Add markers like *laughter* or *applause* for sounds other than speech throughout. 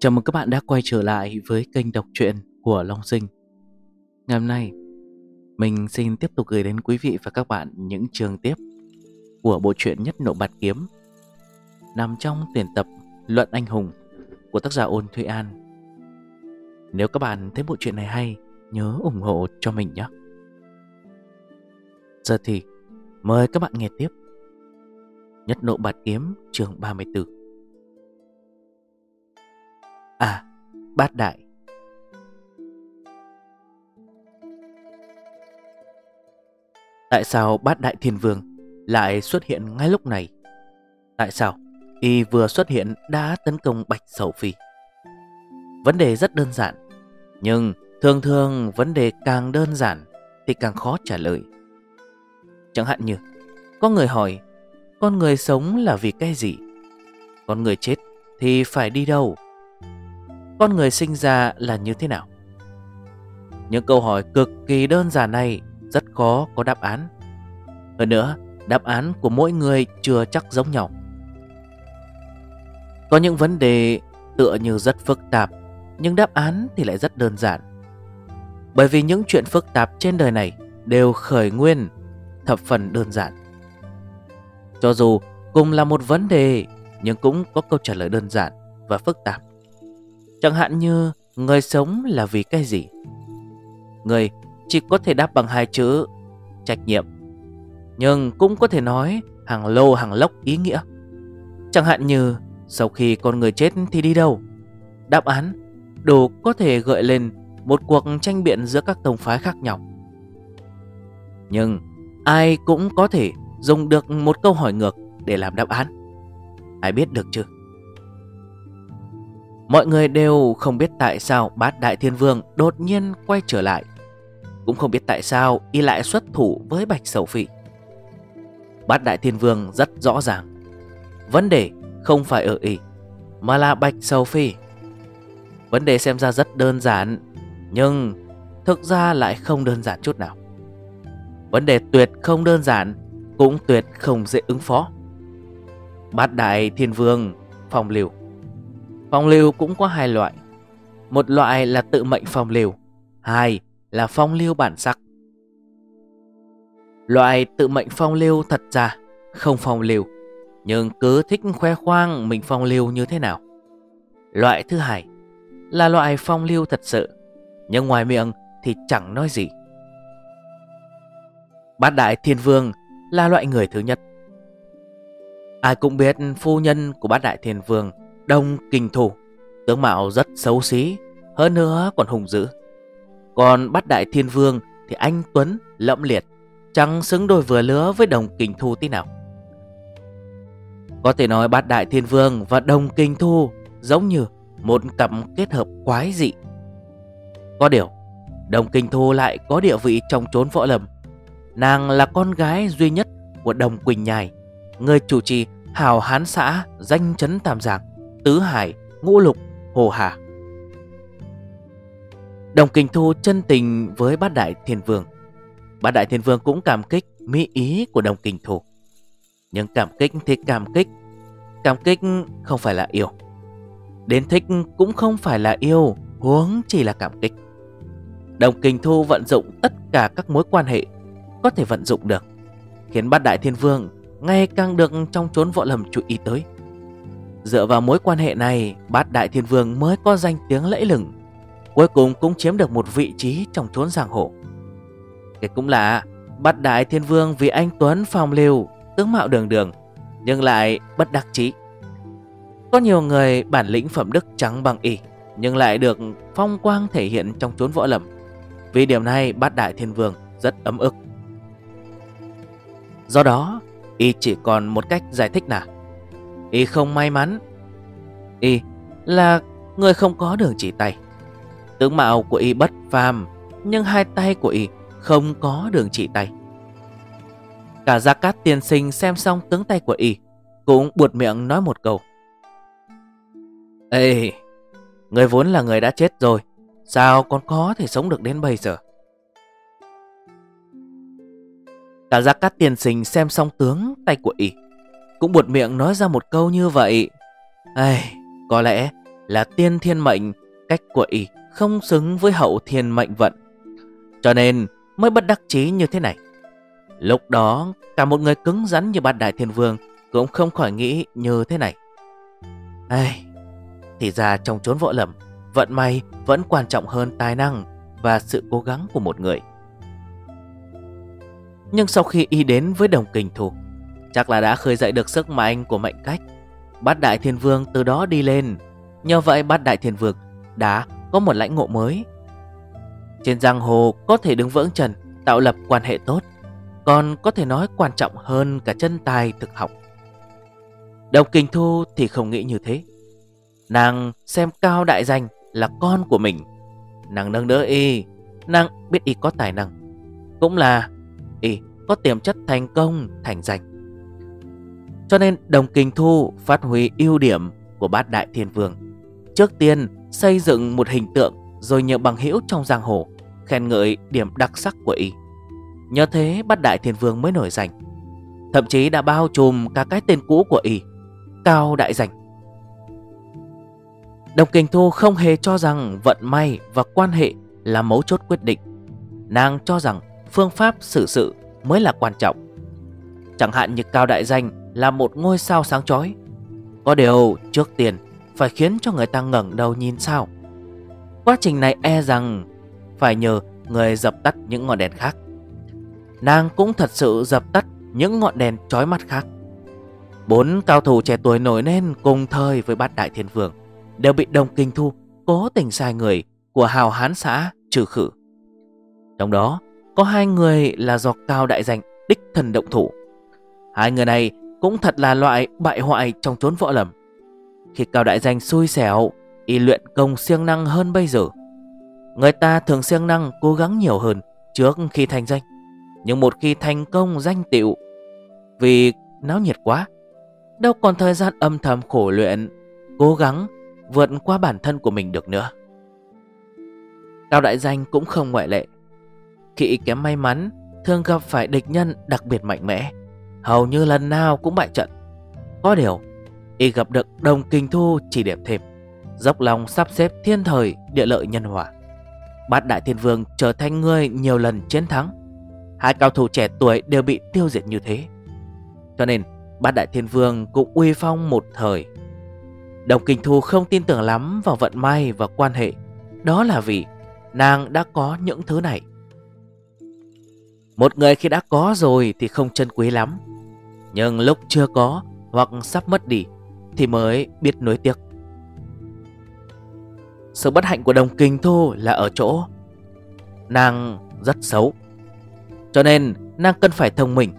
Chào mừng các bạn đã quay trở lại với kênh đọc truyện của Long Sinh. Ngày hôm nay, mình xin tiếp tục gửi đến quý vị và các bạn những chương tiếp của bộ truyện Nhất Nộ Bạt Kiếm nằm trong tuyển tập Luận Anh Hùng của tác giả Ôn Thụy An. Nếu các bạn thấy bộ truyện này hay, nhớ ủng hộ cho mình nhé. Giờ thì mời các bạn nghe tiếp Nhất Nộ Bạt Kiếm chương 34 À, bát đại Tại sao bát đại thiên vương lại xuất hiện ngay lúc này? Tại sao y vừa xuất hiện đã tấn công Bạch Sầu Phi? Vấn đề rất đơn giản, nhưng thường thường vấn đề càng đơn giản thì càng khó trả lời. Chẳng hạn như, có người hỏi, con người sống là vì cái gì? Con người chết thì phải đi đâu? Con người sinh ra là như thế nào? Những câu hỏi cực kỳ đơn giản này rất khó có đáp án. Hơn nữa, đáp án của mỗi người chưa chắc giống nhau. Có những vấn đề tựa như rất phức tạp, nhưng đáp án thì lại rất đơn giản. Bởi vì những chuyện phức tạp trên đời này đều khởi nguyên thập phần đơn giản. Cho dù cùng là một vấn đề, nhưng cũng có câu trả lời đơn giản và phức tạp. Chẳng hạn như, người sống là vì cái gì? Người chỉ có thể đáp bằng hai chữ trách nhiệm. Nhưng cũng có thể nói hàng lô hàng lốc ý nghĩa. Chẳng hạn như, sau khi con người chết thì đi đâu? Đáp án, đủ có thể gợi lên một cuộc tranh biện giữa các tông phái khác nhau. Nhưng ai cũng có thể dùng được một câu hỏi ngược để làm đáp án. Ai biết được chưa? Mọi người đều không biết tại sao bát đại thiên vương đột nhiên quay trở lại. Cũng không biết tại sao y lại xuất thủ với bạch sầu phỉ. Bát đại thiên vương rất rõ ràng. Vấn đề không phải ở y Mà là bạch sầu phỉ. Vấn đề xem ra rất đơn giản, Nhưng thực ra lại không đơn giản chút nào. Vấn đề tuyệt không đơn giản, Cũng tuyệt không dễ ứng phó. Bát đại thiên vương phòng liều Phong lưu cũng có hai loại. Một loại là tự mệnh phong lưu, hai là phong lưu bản sắc. Loại tự mệnh phong lưu thật ra không phong lưu, nhưng cứ thích khoe khoang mình phong lưu như thế nào. Loại thứ hai là loại phong lưu thật sự, nhưng ngoài miệng thì chẳng nói gì. Bát Đại Thiên Vương là loại người thứ nhất. Ai cũng biết phu nhân của bát Đại Thiên Vương Đông kinh thủ Tướng mạo rất xấu xí, Hơn nữa còn hùng dữ. Còn bắt đại thiên vương Thì anh Tuấn lẫm liệt, Chẳng xứng đôi vừa lứa với đồng kinh thu tí nào. Có thể nói bát đại thiên vương và đồng kinh thu Giống như một cặp kết hợp quái dị. Có điều Đồng kinh thu lại có địa vị trong chốn võ lâm. Nàng là con gái duy nhất của đồng Quỳnh Nhài Người chủ trì hào hán xã danh chấn tam giang Tứ Hải, Ngũ Lục, Hồ Hà. Đồng Kình Thu chân tình với bát đại thiên vương. Bát đại thiên vương cũng cảm kích mỹ ý của đồng Kình Thu. Nhưng cảm kích thì cảm kích. Cảm kích không phải là yêu. Đến thích cũng không phải là yêu, huống chỉ là cảm kích. Đồng Kình Thu vận dụng tất cả các mối quan hệ có thể vận dụng được, khiến bát đại thiên vương ngày càng được trong chốn võ lầm chú ý tới. Dựa vào mối quan hệ này, bát đại thiên vương mới có danh tiếng lẫy lừng. Cuối cùng cũng chiếm được một vị trí trong chốn giang hồ. Cái cũng là bát đại thiên vương vì anh Tuấn phong lưu, tướng mạo đường đường, nhưng lại bất đắc chí. Có nhiều người bản lĩnh phẩm đức trắng bằng y, nhưng lại được phong quang thể hiện trong chốn võ lầm. Vì điểm này bát đại thiên vương rất ấm ức. Do đó, y chỉ còn một cách giải thích là Y không may mắn. Y là người không có đường chỉ tay. Tướng mạo của Y bất phàm, Nhưng hai tay của Y không có đường chỉ tay. Cả Gia Cát tiên sinh xem xong tướng tay của Y, Cũng buột miệng nói một câu. Ê, Người vốn là người đã chết rồi, Sao còn có thể sống được đến bây giờ? Cả Gia Cát tiên sinh xem xong tướng tay của Y cũng buột miệng nói ra một câu như vậy. Ai, có lẽ là tiên thiên mệnh Cách của y không xứng với hậu thiên mệnh vận. Cho nên mới bất đắc chí như thế này. Lúc đó cả một người cứng rắn như bát đại thiên vương Cũng không khỏi nghĩ như thế này. Ai, Thì ra trong chốn võ lầm Vận may vẫn quan trọng hơn tài năng Và sự cố gắng của một người. Nhưng sau khi y đến với đồng kình thủ Chắc là đã khơi dậy được sức mạnh của mệnh cách. Bát Đại Thiên Vương từ đó đi lên. Nhờ vậy Bát Đại Thiên Vương đã có một lãnh ngộ mới. Trên giang hồ có thể đứng vững trần Tạo lập quan hệ tốt, Còn có thể nói quan trọng hơn cả chân tài thực học. Đồng Kinh Thu thì không nghĩ như thế. Nàng xem Cao Đại Danh là con của mình. Nàng nâng đỡ y, Nàng biết y có tài năng. Cũng là y có tiềm chất thành công, thành danh. Cho nên Đồng Kinh Thu phát huy ưu điểm của bát đại thiên vương Trước tiên, xây dựng một hình tượng Rồi nhờ bằng hữu trong giang hồ, Khen ngợi điểm đặc sắc của y Nhờ thế, bát đại thiên vương mới nổi danh Thậm chí đã bao trùm cả cái tên cũ của y, Cao đại danh Đồng Kình Thu không hề cho rằng vận may và quan hệ là mấu chốt quyết định. Nàng cho rằng phương pháp xử sự mới là quan trọng. Chẳng hạn như Cao Đại Danh là một ngôi sao sáng chói. Có điều trước tiên, phải khiến cho người ta ngẩng đầu nhìn sao. Quá trình này e rằng phải nhờ người dập tắt những ngọn đèn khác. Nàng cũng thật sự dập tắt những ngọn đèn chói mắt khác. Bốn cao thủ trẻ tuổi nổi lên cùng thời với bát đại thiên vương đều bị đồng kinh thu cố tình sai người của hào hán xã trừ khử. Trong đó, có hai người là do cao đại danh đích thần động thủ. Hai người này cũng thật là loại bại hoại trong chốn võ lầm. Khi cao đại danh xui xẻo, y luyện công siêng năng hơn bây giờ. Người ta thường siêng năng cố gắng nhiều hơn trước khi thành danh. Nhưng một khi thành công danh tiệu, vì náo nhiệt quá, đâu còn thời gian âm thầm khổ luyện, cố gắng vượt qua bản thân của mình được nữa. Cao Đại Danh cũng không ngoại lệ. Khi kém may mắn, thường gặp phải địch nhân đặc biệt mạnh mẽ, hầu như lần nào cũng bại trận. Có điều, y gặp được đồng kinh thu chỉ điểm thêm, dốc lòng sắp xếp thiên thời địa lợi nhân hòa. Bát Đại Thiên Vương trở thành người nhiều lần chiến thắng. Hai cao thủ trẻ tuổi đều bị tiêu diệt như thế. Cho nên, Bát Đại Thiên Vương cũng uy phong một thời Đồng Kinh Thu không tin tưởng lắm vào vận may và quan hệ Đó là vì nàng đã có những thứ này Một người khi đã có rồi thì không chân quý lắm nhưng lúc chưa có hoặc sắp mất đi Thì mới biết nối tiếc. Sự bất hạnh của đồng kinh thu là ở chỗ Nàng rất xấu, Cho nên nàng cần phải thông minh.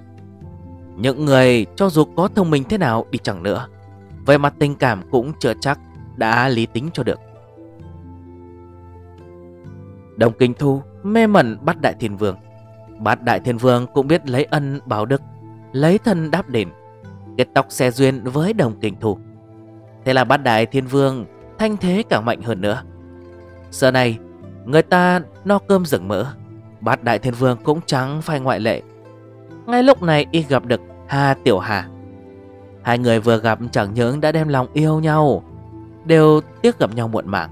Những người cho dù có thông minh thế nào đi chẳng nữa, về mặt tình cảm cũng chưa chắc đã lý tính cho được. Đồng Kinh Thu mê mẩn bắt Đại Thiên Vương. Bát Đại Thiên Vương cũng biết lấy ân báo đức. Lấy thân đáp đền. Kết tóc xe duyên với Đồng Kinh thủ. Thế là Bát Đại Thiên Vương Thanh thế càng mạnh hơn nữa. Giờ này, Người ta no cơm rừng mỡ, Bát Đại Thiên Vương cũng chẳng phải ngoại lệ. Ngay lúc này y gặp được Hà Tiểu Hà. Hai người vừa gặp chẳng những đã đem lòng yêu nhau, Đều tiếc gặp nhau muộn màng,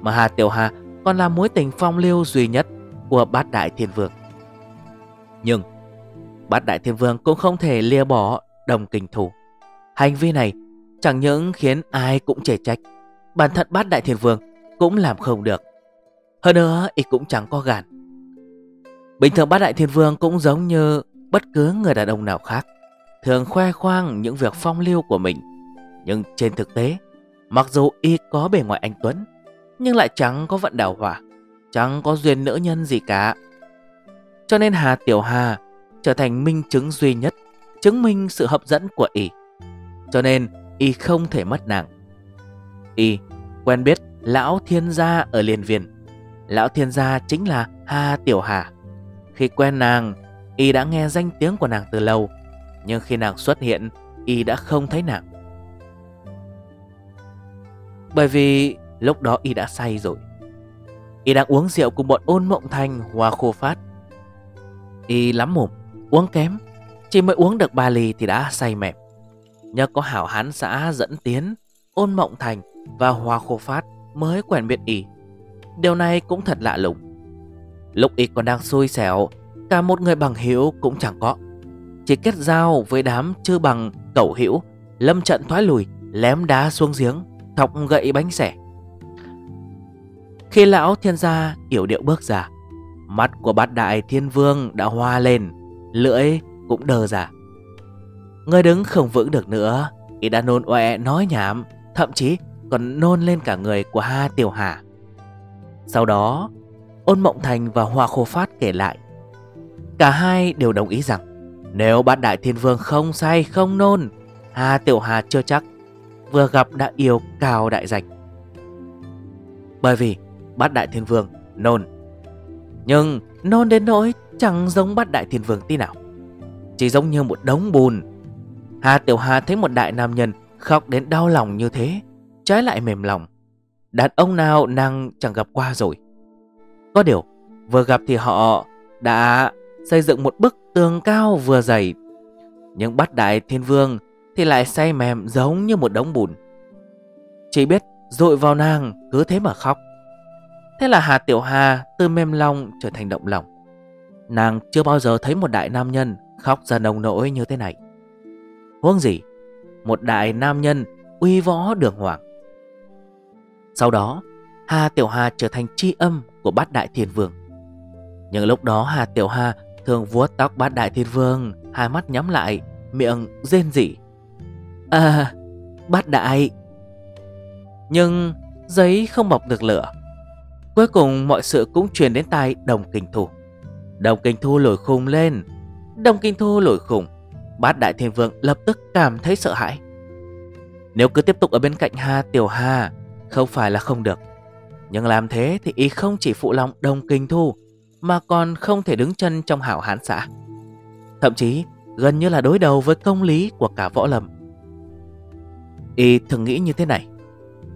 Mà Hà Tiểu Hà còn là mối tình phong lưu duy nhất của bát đại thiên vương. Nhưng bát đại thiên vương cũng không thể lìa bỏ đồng kình thủ Hành vi này chẳng những khiến ai cũng chê trách Bản thân bát đại thiên vương cũng làm không được Hơn nữa y cũng chẳng có gan Bình thường bát đại thiên vương cũng giống như bất cứ người đàn ông nào khác thường khoe khoang những việc phong lưu của mình. Nhưng trên thực tế, mặc dù y có bề ngoài anh Tuấn, nhưng lại chẳng có vận đào hỏa, chẳng có duyên nữ nhân gì cả. Cho nên Hà Tiểu Hà trở thành minh chứng duy nhất, chứng minh sự hấp dẫn của y. Cho nên y không thể mất nàng. Y quen biết Lão Thiên Gia ở Liên Viên. Lão Thiên Gia chính là Hà Tiểu Hà. Khi quen nàng, y đã nghe danh tiếng của nàng từ lâu nhưng khi nàng xuất hiện Y đã không thấy nàng Bởi vì lúc đó Y đã say rồi Y đang uống rượu cùng bọn ôn mộng thanh Hoa khô phát Y lắm mồm Uống kém Chỉ mới uống được ba ly thì đã say mẹp Nhờ có hảo hán xã dẫn tiến Ôn mộng thành và Hoa Khô Phát mới quen biết y. Điều này cũng thật lạ lùng. Lúc y còn đang xui xẻo, cả một người bằng hữu cũng chẳng có. Chỉ kết giao với đám chư bằng cẩu hữu, lâm trận thoái lùi, lém đá xuống giếng, thọc gậy bánh xẻ. Khi lão thiên gia yểu điệu bước ra, mắt của bát đại thiên vương đã hoa lên, lưỡi cũng đờ ra. Người đứng không vững được nữa, y đã nôn oe nói nhảm, thậm chí còn nôn lên cả người của Ha Tiểu Hà. Sau đó, Ôn Mộng Thành và Hoa Khô Phát kể lại. Cả hai đều đồng ý rằng nếu bát đại thiên vương không say không nôn, Hà Tiểu Hà chưa chắc vừa gặp đã yêu cao đại danh. Bởi vì bát đại thiên vương nôn. Nhưng nôn đến nỗi chẳng giống bát đại thiên vương tí nào. Chỉ giống như một đống bùn. Hà Tiểu Hà thấy một đại nam nhân khóc đến đau lòng như thế, trái lại mềm lòng. Đàn ông nào nàng chẳng gặp qua rồi. Có điều, vừa gặp thì họ đã xây dựng một bức tường cao vừa dày. Nhưng bắt đại thiên vương thì lại say mềm giống như một đống bùn. Chỉ biết dội vào nàng cứ thế mà khóc. Thế là Hà Tiểu Hà từ mềm lòng trở thành động lòng. Nàng chưa bao giờ thấy một đại nam nhân khóc ra nồng nỗi như thế này. Huống gì, một đại nam nhân uy võ đường hoàng. Sau đó, Hà Tiểu Hà trở thành tri âm của bát đại thiên vương. Nhưng lúc đó Hà Tiểu Hà thường vuốt tóc bát đại thiên vương, hai mắt nhắm lại, miệng rên rỉ. À, bát đại. Nhưng giấy không bọc được lửa. Cuối cùng mọi sự cũng truyền đến tai đồng kinh thủ. Đồng kinh thu lổi khùng lên. Đồng kinh thu lổi khùng. Bát đại thiên vương lập tức cảm thấy sợ hãi. Nếu cứ tiếp tục ở bên cạnh Hà Tiểu Hà, không phải là không được. Nhưng làm thế thì y không chỉ phụ lòng đồng kinh thu mà còn không thể đứng chân trong hảo hán xã. Thậm chí gần như là đối đầu với công lý của cả võ lâm. Y thường nghĩ như thế này.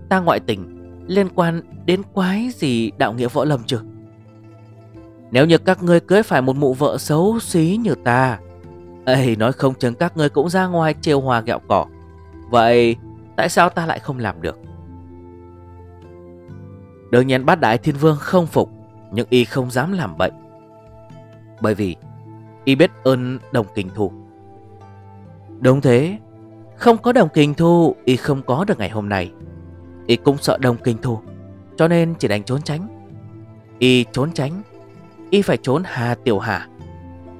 Ta ngoại tình liên quan đến quái gì đạo nghĩa võ lâm chưa? Nếu như các ngươi cưới phải một mụ vợ xấu xí như ta, ấy, nói không chừng các ngươi cũng ra ngoài trêu hòa gẹo cỏ. Vậy, tại sao ta lại không làm được? Đương nhiên bát đại thiên vương không phục, Nhưng y không dám làm bệnh Bởi vì, Y biết ơn đồng kinh thu Đúng thế, Không có đồng kinh thu Y không có được ngày hôm nay. Y cũng sợ đồng kinh thu Cho nên chỉ đánh trốn tránh. Y trốn tránh Y phải trốn Hà Tiểu Hà.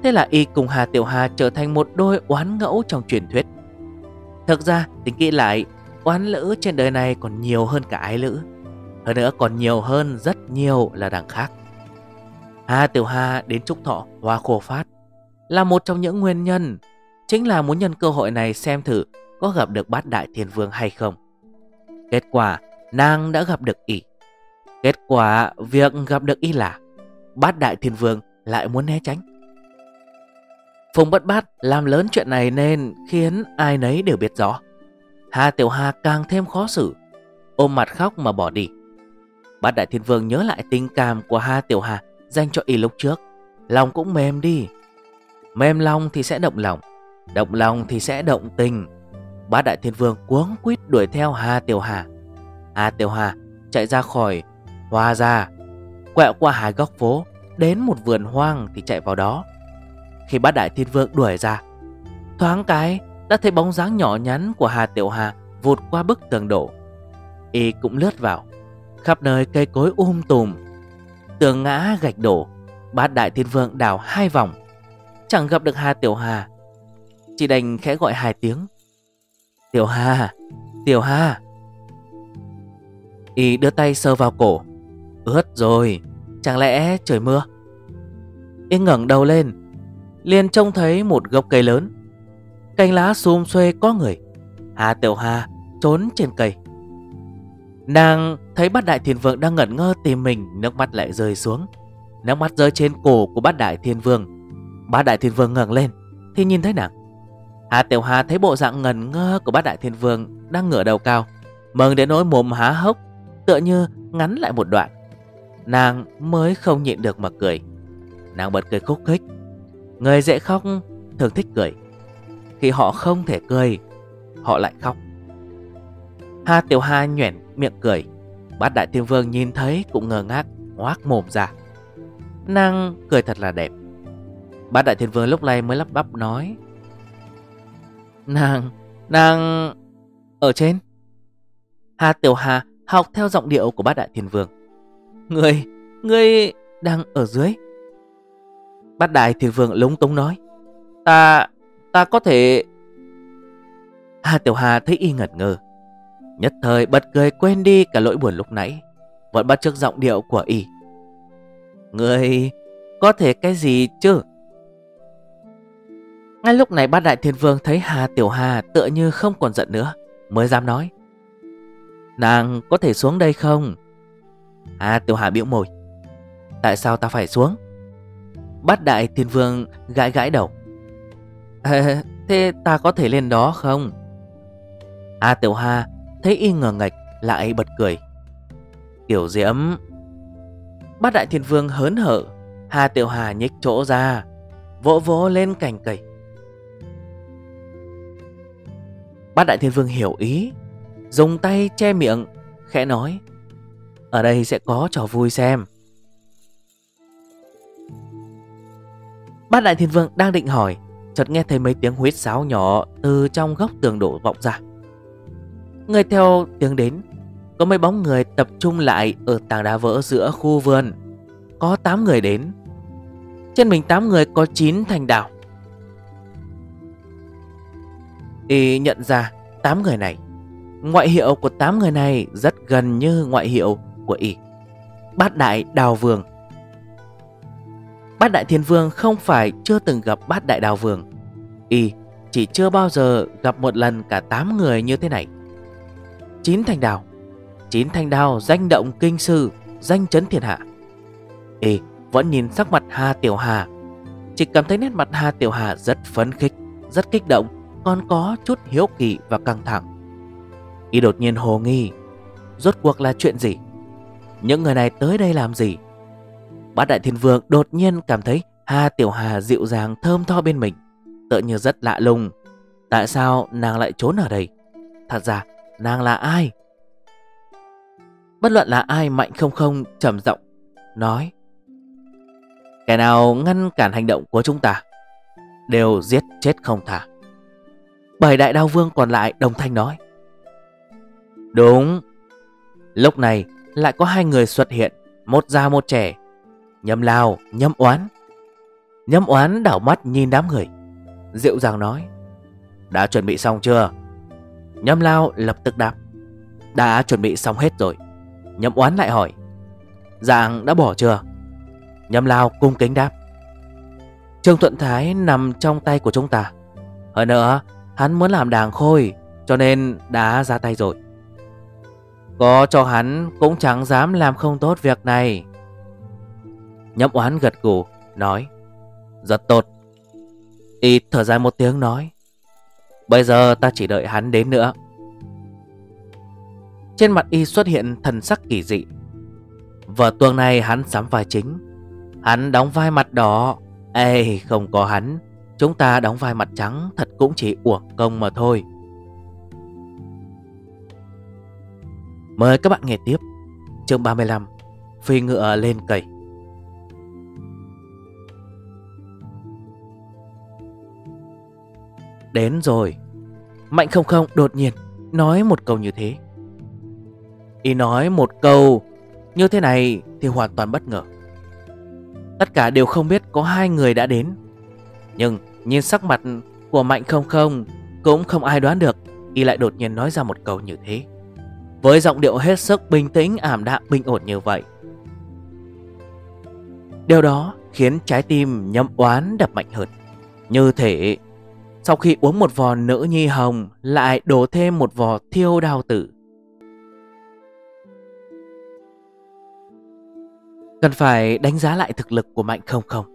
Thế là Y cùng Hà Tiểu Hà trở thành một đôi oán ngẫu trong truyền thuyết. Thực ra, tính kỹ lại, Oán lữ trên đời này còn nhiều hơn cả ái lữ. Hơn nữa còn nhiều hơn rất nhiều là đằng khác. Hà Tiểu Hà đến Trúc Thọ, Hoa Khô Phát, Là một trong những nguyên nhân, Chính là muốn nhân cơ hội này xem thử Có gặp được bát đại thiên vương hay không. Kết quả, nàng đã gặp được y. Kết quả, việc gặp được y là Bát đại thiên vương lại muốn né tránh Phùng bất bát làm lớn chuyện này nên khiến ai nấy đều biết rõ Hà Tiểu Hà càng thêm khó xử, Ôm mặt khóc mà bỏ đi Bát Đại Thiên Vương nhớ lại tình cảm của Hà Tiểu Hà dành cho y lúc trước. Lòng cũng mềm đi. Mềm lòng thì sẽ động lòng. Động lòng thì sẽ động tình. Bát Đại Thiên Vương cuống quýt đuổi theo Hà Tiểu Hà. Hà Tiểu Hà chạy ra khỏi hoa ra. Quẹo qua hai góc phố. Đến một vườn hoang thì chạy vào đó. Khi bát Đại Thiên Vương đuổi ra. Thoáng cái đã thấy bóng dáng nhỏ nhắn của Hà Tiểu Hà vụt qua bức tường đổ. Y cũng lướt vào, Khắp nơi cây cối um tùm Tường ngã gạch đổ, Bát đại thiên vương đào hai vòng Chẳng gặp được Hà Tiểu Hà, Chỉ đành khẽ gọi hai tiếng Tiểu Hà Tiểu Hà Y đưa tay sơ vào cổ Ướt rồi, Chẳng lẽ trời mưa? Y ngẩng đầu lên, liền trông thấy một gốc cây lớn. Cành lá xum xuê có người. Hà Tiểu Hà trốn trên cây. Nàng thấy bát đại thiên vương đang ngẩn ngơ tìm mình, Nước mắt lại rơi xuống. Nước mắt rơi trên cổ của bát đại thiên vương Bát đại thiên vương ngẩng lên, Thì nhìn thấy nàng. Hà Tiểu Hà thấy bộ dạng ngẩn ngơ của bát đại thiên vương Đang ngửa đầu cao, Mừng đến nỗi mồm há hốc, Tựa như ngắn lại một đoạn. Nàng mới không nhịn được mà cười. Nàng bật cười khúc khích. Người dễ khóc thường thích cười. Khi họ không thể cười Họ lại khóc. Hà Tiểu Hà nhoẻn miệng cười. Bát đại thiên vương nhìn thấy cũng ngờ ngác Ngoác mồm ra. Nàng cười thật là đẹp. Bát đại thiên vương lúc này mới lắp bắp nói. Nàng, nàng ở trên. Hà Tiểu Hà học theo giọng điệu của bát đại thiên vương. Người, người đang ở dưới. Bát đại thiên vương lúng túng nói Ta, ta có thể Hà Tiểu Hà thấy y ngẩn ngơ. Nhất thời bật cười quên đi cả lỗi buồn lúc nãy Vẫn bắt chước giọng điệu của y. Người có thể cái gì chứ? Ngay lúc này bát đại thiên vương thấy Hà Tiểu Hà tựa như không còn giận nữa Mới dám nói Nàng có thể xuống đây không? À Tiểu Hà biểu môi. Tại sao ta phải xuống? Bát đại thiên vương gãi gãi đầu. *laughs* À, Thế ta có thể lên đó không? A Tiểu Hà thấy y ngờ ngạch lại bật cười. Kiểu diễm Bát đại thiên vương hớn hở Hà Tiểu Hà nhích chỗ ra Vỗ vỗ lên cành cây. Bát đại thiên vương hiểu ý Dùng tay che miệng Khẽ nói ở đây sẽ có trò vui xem. Bát đại thiên vương đang định hỏi, Chợt nghe thấy mấy tiếng huyết sáo nhỏ Từ trong góc tường đổ vọng ra. Người theo tiếng đến, Có mấy bóng người tập trung lại Ở tảng đá vỡ giữa khu vườn. Có 8 người đến. Trên mình 8 người có 9 thành đảo. Y nhận ra 8 người này. Ngoại hiệu của 8 người này Rất gần như ngoại hiệu của Y Bát Đại Đào Vương. Bát Đại Thiên Vương không phải chưa từng gặp Bát Đại Đào Vương. Y chỉ chưa bao giờ gặp một lần cả 8 người như thế này. Chín thanh đào. Chín thanh đào danh động kinh sư, Danh chấn thiên hạ. Y vẫn nhìn sắc mặt Hà Tiểu Hà. Chỉ cảm thấy nét mặt Hà Tiểu Hà rất phấn khích, Rất kích động, Còn có chút hiếu kỳ và căng thẳng. Y đột nhiên hồ nghi, Rốt cuộc là chuyện gì? Những người này tới đây làm gì? Bát Đại Thiên Vương đột nhiên cảm thấy Hà Tiểu Hà dịu dàng thơm tho bên mình. Tựa như rất lạ lùng. Tại sao nàng lại trốn ở đây? Thật ra, nàng là ai? Bất luận là ai, mạnh không không trầm giọng Nói, Kẻ nào ngăn cản hành động của chúng ta Đều giết chết không thả Bảy đại đao vương còn lại đồng thanh nói, Đúng, Lúc này lại có hai người xuất hiện Một già một trẻ. Nhâm lao, nhâm oán. Nhâm oán đảo mắt nhìn đám người Dịu dàng nói Đã chuẩn bị xong chưa? Nhâm lao lập tức đáp Đã chuẩn bị xong hết rồi. Nhâm oán lại hỏi Dạng đã bỏ chưa? Nhâm lao cung kính đáp Trương Thuận Thái nằm trong tay của chúng ta. Hơn nữa Hắn muốn làm đàng khôi Cho nên đã ra tay rồi. Có cho hắn cũng chẳng dám làm không tốt việc này. Nhâm oán gật gù, Nói, Rất tốt. Y thở dài một tiếng nói, Bây giờ ta chỉ đợi hắn đến nữa. Trên mặt y xuất hiện thần sắc kỳ dị. Vở tuồng này hắn sắm vai chính. Hắn đóng vai mặt đỏ. Ê, không có hắn. Chúng ta đóng vai mặt trắng Thật cũng chỉ uổng công mà thôi. Mời các bạn nghe tiếp. Chương 35 Phi ngựa lên cầy. Đến rồi. Mạnh không không đột nhiên Nói một câu như thế. Y nói một câu Như thế này thì hoàn toàn bất ngờ. Tất cả đều không biết có hai người đã đến. Nhưng nhìn sắc mặt của Mạnh không không Cũng không ai đoán được, Y lại đột nhiên nói ra một câu như thế. Với giọng điệu hết sức bình tĩnh, ảm đạm, bình ổn như vậy. Điều đó khiến trái tim nhâm oán đập mạnh hơn. Như thể sau khi uống một vò nữ nhi hồng, Lại đổ thêm một vò thiêu đao tử. Cần phải đánh giá lại thực lực của Mạnh không không.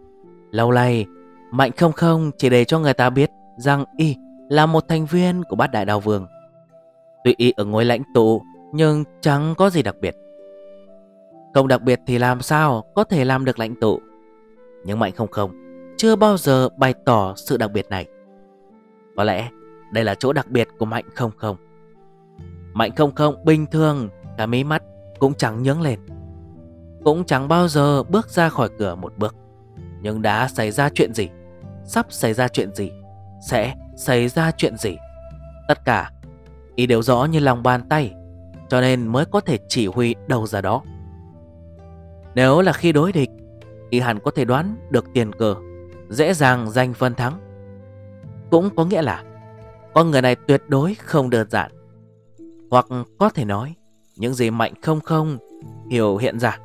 Lâu nay, Mạnh không không chỉ để cho người ta biết Rằng y là một thành viên của bát đại đào vương. Tuy y ở ngôi lãnh tụ nhưng chẳng có gì đặc biệt. Không đặc biệt thì làm sao Có thể làm được lãnh tụ? Nhưng Mạnh không không, Chưa bao giờ bày tỏ sự đặc biệt này. Có lẽ đây là chỗ đặc biệt của Mạnh không không. Mạnh không không bình thường, cả mí mắt cũng chẳng nhướng lên. Cũng chẳng bao giờ bước ra khỏi cửa một bước. Nhưng đã xảy ra chuyện gì, Sắp xảy ra chuyện gì, Sẽ xảy ra chuyện gì? Tất cả Y đều rõ như lòng bàn tay. Cho nên mới có thể chỉ huy đâu ra đó. Nếu là khi đối địch Y hẳn có thể đoán được tiền cờ, Dễ dàng giành phân thắng. Cũng có nghĩa là, Con người này tuyệt đối không đơn giản. Hoặc có thể nói, Những gì mạnh không không Hiểu hiện ra,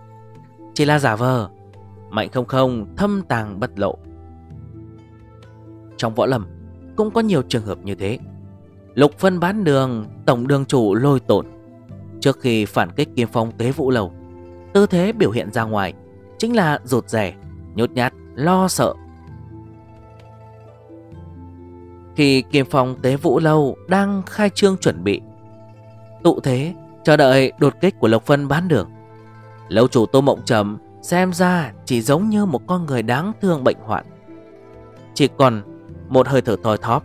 Chỉ là giả vờ, Mạnh không không thâm tàng bất lộ. Trong võ lâm, Cũng có nhiều trường hợp như thế. Lục phân bán đường, Tổng đường chủ lôi tổn. Trước khi phản kích kim phong tế vũ lầu. Tư thế biểu hiện ra ngoài Chính là rụt rẻ Nhốt nhát, lo sợ. Khi kim phong tế vũ lâu Đang khai trương chuẩn bị, Tụ thế Chờ đợi đột kích của Lộc Phân bán đường. Lâu chủ Tô Mộng Trầm Xem ra chỉ giống như một con người đáng thương bệnh hoạn. Chỉ còn một hơi thở thoi thóp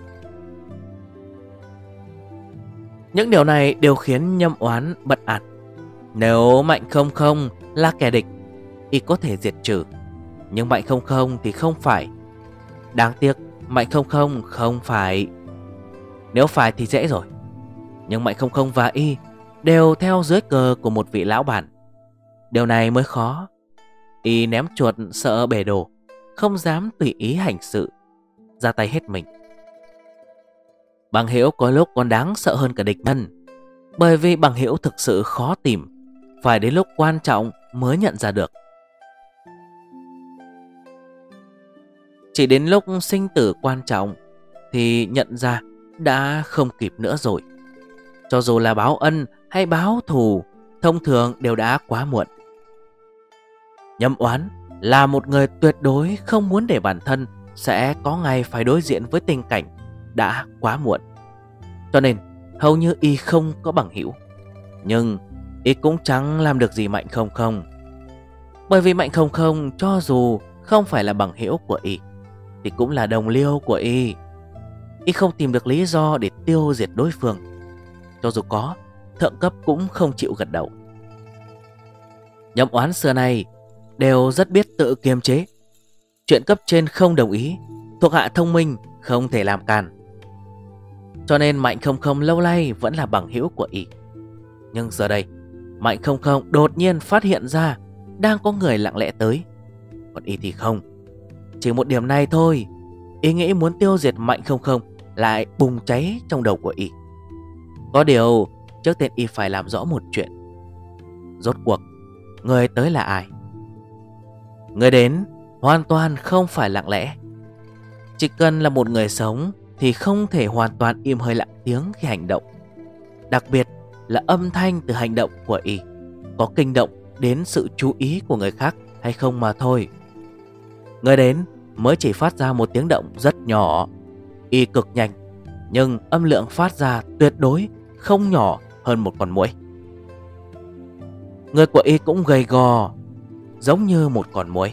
những điều này đều khiến nhâm oán bật ạt. Nếu Mạnh không không là kẻ địch, Y có thể diệt trừ. Nhưng Mạnh không không thì không phải. Đáng tiếc, Mạnh không không không phải. Nếu phải thì dễ rồi. Nhưng Mạnh không không và Y Đều theo dưới cờ của một vị lão bản. Điều này mới khó. Y ném chuột sợ bể đồ, Không dám tùy ý hành sự, Ra tay hết mình. Bằng hiểu có lúc còn đáng sợ hơn cả địch nhân. Bởi vì bằng hiểu thực sự khó tìm, Phải đến lúc quan trọng mới nhận ra được. Chỉ đến lúc sinh tử quan trọng Thì nhận ra đã không kịp nữa rồi. Cho dù là báo ân hay báo thù, Thông thường đều đã quá muộn. Nhâm oán là một người tuyệt đối không muốn để bản thân Sẽ có ngày phải đối diện với tình cảnh đã quá muộn. Cho nên, hầu như y không có bằng hữu. Nhưng, y cũng chẳng làm được gì mạnh không không. Bởi vì mạnh không không cho dù không phải là bằng hữu của y, thì cũng là đồng liêu của y. Y không tìm được lý do để tiêu diệt đối phương. Cho dù có, Thượng cấp cũng không chịu gật đầu. Nhóm oán xưa này Đều rất biết tự kiềm chế. Chuyện cấp trên không đồng ý, Thuộc hạ thông minh, không thể làm càn. Cho nên Mạnh không không lâu nay Vẫn là bằng hữu của y. Nhưng giờ đây, Mạnh không không đột nhiên phát hiện ra Đang có người lặng lẽ tới. Còn y thì không. Chỉ một điểm này thôi Ý nghĩ muốn tiêu diệt mạnh không không Lại bùng cháy trong đầu của y. Có điều, Trước tiên y phải làm rõ một chuyện. Rốt cuộc, Người tới là ai? Người đến hoàn toàn không phải lặng lẽ. Chỉ cần là một người sống thì không thể hoàn toàn im hơi lặng tiếng khi hành động. Đặc biệt là âm thanh từ hành động của y, Có kinh động đến sự chú ý của người khác hay không mà thôi. Người đến mới chỉ phát ra một tiếng động rất nhỏ. Y cực nhanh, Nhưng âm lượng phát ra tuyệt đối không nhỏ hơn một con muỗi. Người của Y cũng gầy gò, Giống như một con muỗi.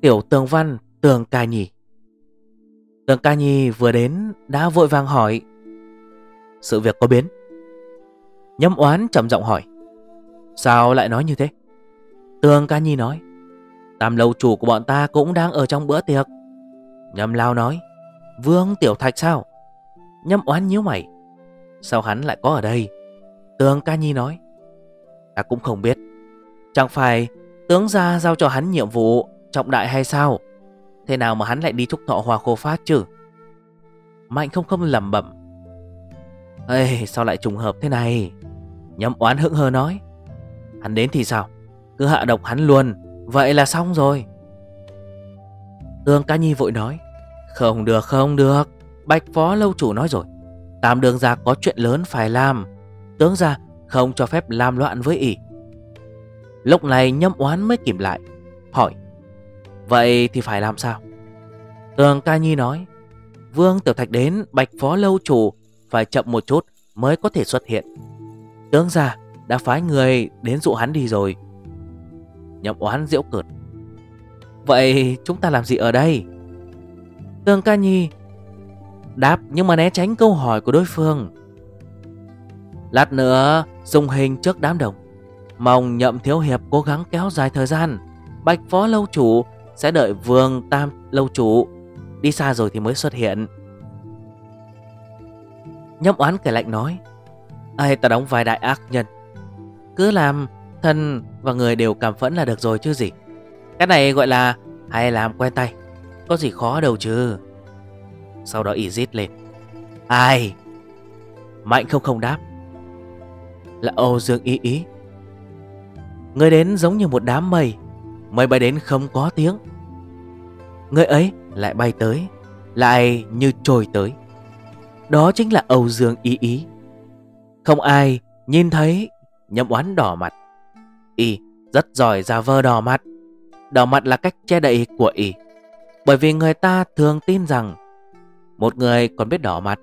Tiểu tường văn tường ca nhi Tường ca nhi vừa đến đã vội vàng hỏi, Sự việc có biến? Nhâm oán trầm giọng hỏi, Sao lại nói như thế? Tường ca nhi nói, Tam lâu chủ của bọn ta cũng đang ở trong bữa tiệc. Nhâm lao nói, Vương Tiểu Thạch sao? Nhâm oán nhíu mày, Sao hắn lại có ở đây? Tường ca nhi nói, Ta cũng không biết. Chẳng phải tướng gia giao cho hắn nhiệm vụ Trọng đại hay sao? Thế nào mà hắn lại đi thúc thọ hòa khô phát chứ? Mạnh không không lầm bẩm. Ê, sao lại trùng hợp thế này? Nhâm oán hững hờ nói. Hắn đến thì sao? Cứ hạ độc hắn luôn. Vậy là xong rồi. Tương Ca Nhi vội nói. Không được không được. Bạch Phó Lâu Chủ nói rồi. Tam đường gia có chuyện lớn phải làm. Tướng gia không cho phép làm loạn với ỉ Lúc này nhâm oán mới kìm lại. Hỏi. Vậy thì phải làm sao? Tường Ca Nhi nói Vương Tiểu Thạch đến Bạch Phó Lâu Chủ Phải chậm một chút mới có thể xuất hiện. Tướng gia đã phái người đến dụ hắn đi rồi. Nhậm oán diễu cợt Vậy chúng ta làm gì ở đây? Tường ca nhi Đáp nhưng mà né tránh câu hỏi của đối phương. Lát nữa Dùng hình trước đám đồng, Mong nhậm thiếu hiệp cố gắng kéo dài thời gian. Bạch phó lâu chủ sẽ đợi vương tam lâu chủ. Đi xa rồi thì mới xuất hiện. Nhâm oán kẻ lạnh nói, ai ta đóng vai đại ác nhân? Cứ làm thân và người đều cảm phẫn là được rồi chứ gì. Cái này gọi là hay làm quen tay. Có gì khó đâu chứ. Sau đó y rít lên, Ai? Mạnh không không đáp. Là Âu Dương ý ý. Người đến giống như một đám mây Mây bay đến không có tiếng. Người ấy lại bay tới, Lại như trồi tới. Đó chính là Âu Dương ý ý. Không ai nhìn thấy nhâm oán đỏ mặt. Y rất giỏi ra vơ đỏ mặt. Đỏ mặt là cách che đậy của Y. Bởi vì người ta thường tin rằng, Một người còn biết đỏ mặt,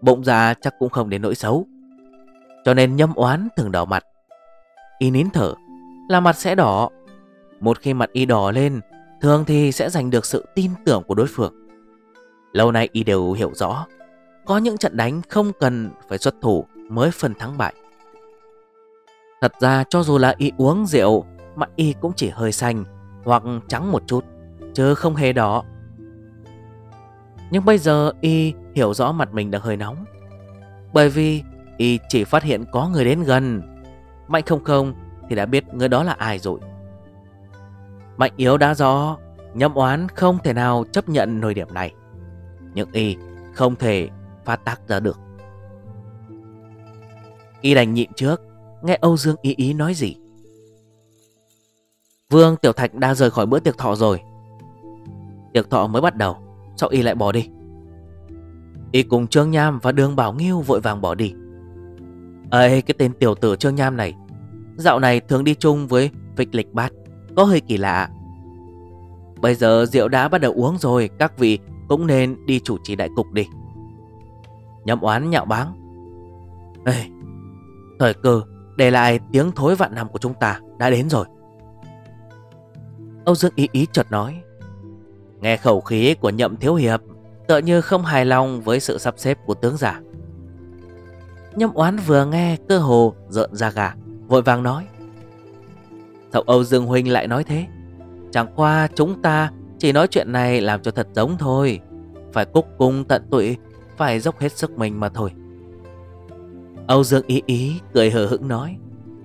Bụng dạ chắc cũng không đến nỗi xấu. Cho nên nhâm oán thường đỏ mặt. Y nín thở, Là mặt sẽ đỏ. Một khi mặt Y đỏ lên Thường thì sẽ giành được sự tin tưởng của đối phương. Lâu nay Y đều hiểu rõ, Có những trận đánh không cần phải xuất thủ Mới phân thắng bại. Thật ra cho dù là Y uống rượu Mặt Y cũng chỉ hơi xanh Hoặc trắng một chút, Chứ không hề đỏ. Nhưng bây giờ Y hiểu rõ mặt mình đang hơi nóng, Bởi vì Y chỉ phát hiện có người đến gần. Mạnh không không Thì đã biết người đó là ai rồi. Mạnh yếu đã rõ Nhâm oán không thể nào chấp nhận nổi điểm này. Nhưng Y không thể phát tác ra được. Y đành nhịn trước, Nghe Âu Dương ý ý nói gì. Vương Tiểu Thạch đã rời khỏi bữa tiệc thọ rồi. Tiệc thọ mới bắt đầu, Sao Y lại bỏ đi? Y cùng Trương Nham và Đường Bảo Nghiêu vội vàng bỏ đi. Ê, cái tên tiểu tử Trương Nham này, Dạo này thường đi chung với Vịch Lịch Bát. Có hơi kỳ lạ. Bây giờ rượu đã bắt đầu uống rồi, Các vị cũng nên đi chủ trì đại cục đi. Nhậm oán nhạo báng. Ê, Thời cơ, để lại tiếng thối vạn năm của chúng ta, đã đến rồi. Âu Dương ý ý chợt nói. Nghe khẩu khí của nhậm thiếu hiệp, Tựa như không hài lòng với sự sắp xếp của tướng giả. Nhâm oán vừa nghe cơ hồ rợn ra gà, Vội vàng nói. Sao Âu Dương Huynh lại nói thế. Chẳng qua chúng ta chỉ nói chuyện này làm cho thật giống thôi. Phải cúc cung tận tụy, Phải dốc hết sức mình mà thôi. Âu Dương ý ý, cười hờ hững nói.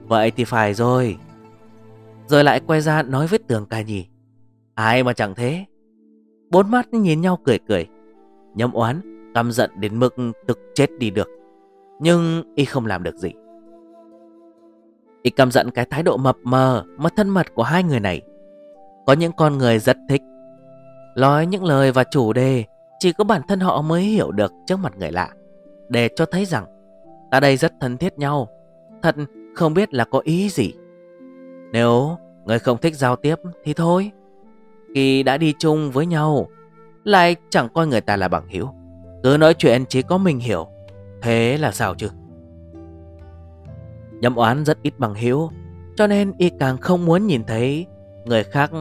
Vậy thì phải rồi. Rồi lại quay ra nói với tường ca nhì Ai mà chẳng thế? Bốn mắt nhìn nhau cười cười. Nhâm oán căm giận đến mức thực chết đi được. Nhưng y không làm được gì. Y căm giận cái thái độ mập mờ Mà thân mật của hai người này. Có những con người rất thích Nói những lời và chủ đề, Chỉ có bản thân họ mới hiểu được trước mặt người lạ, Để cho thấy rằng Ta đây rất thân thiết nhau, Thật không biết là có ý gì. Nếu người không thích giao tiếp thì thôi, Khi đã đi chung với nhau, Lại chẳng coi người ta là bằng hữu. Cứ nói chuyện chỉ có mình hiểu, Thế là sao chứ? Nhâm oán rất ít bằng hữu, Cho nên y càng không muốn nhìn thấy Người khác